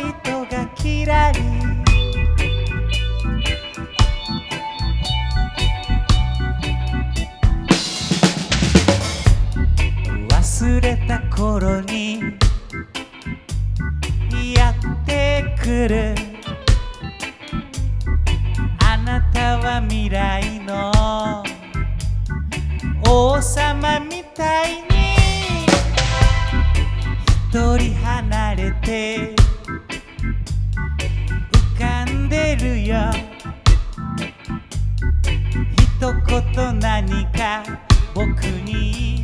ライトがキラリ忘れた頃にやってくる。あなたは未来の王様みたいに。一人離れてるよ。一言何か僕に。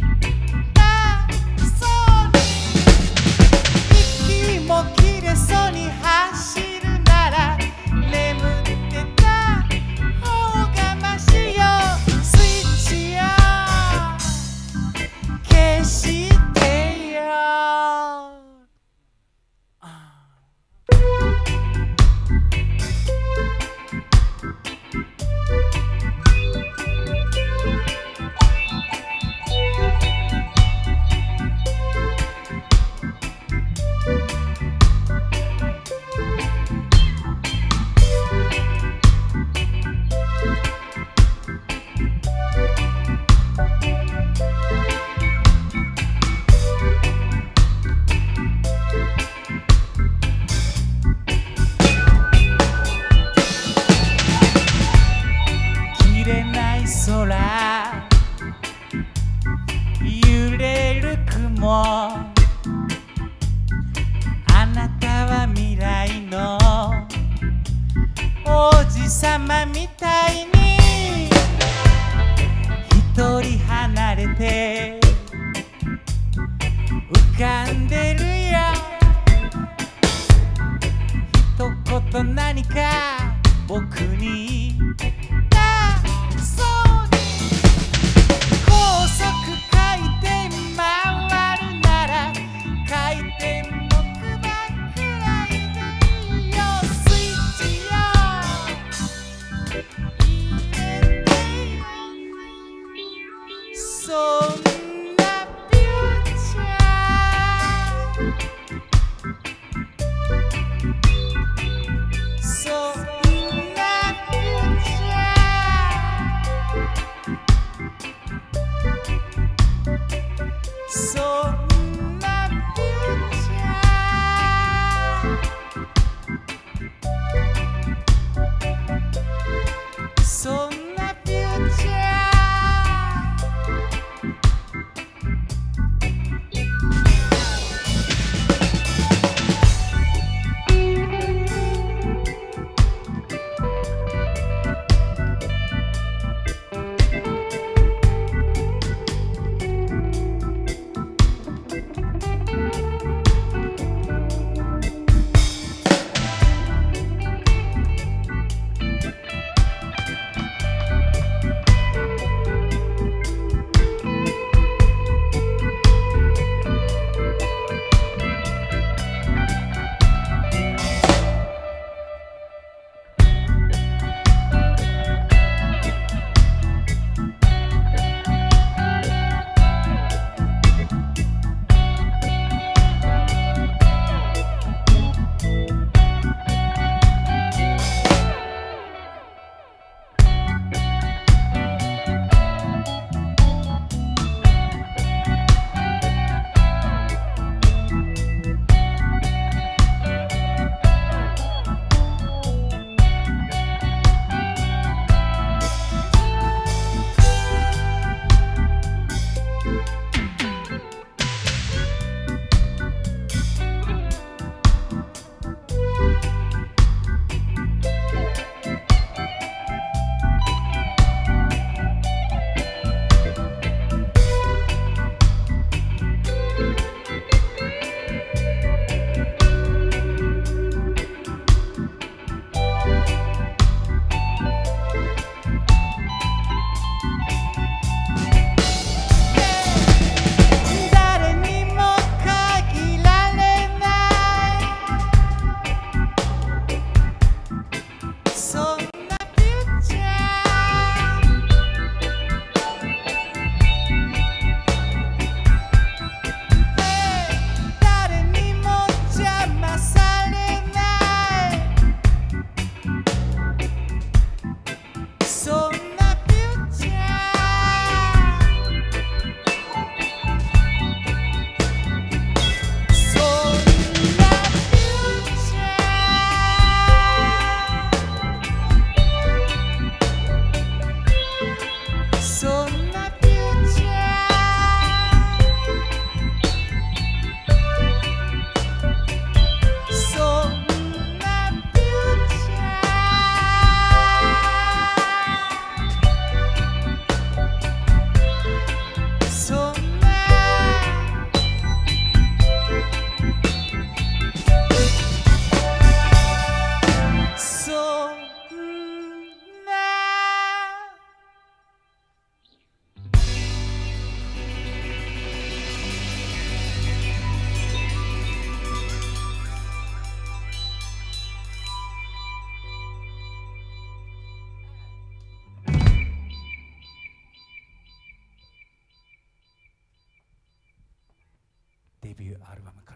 王子様みたいに一人離れて浮かんでるよ。一言何か僕に。アルバムから「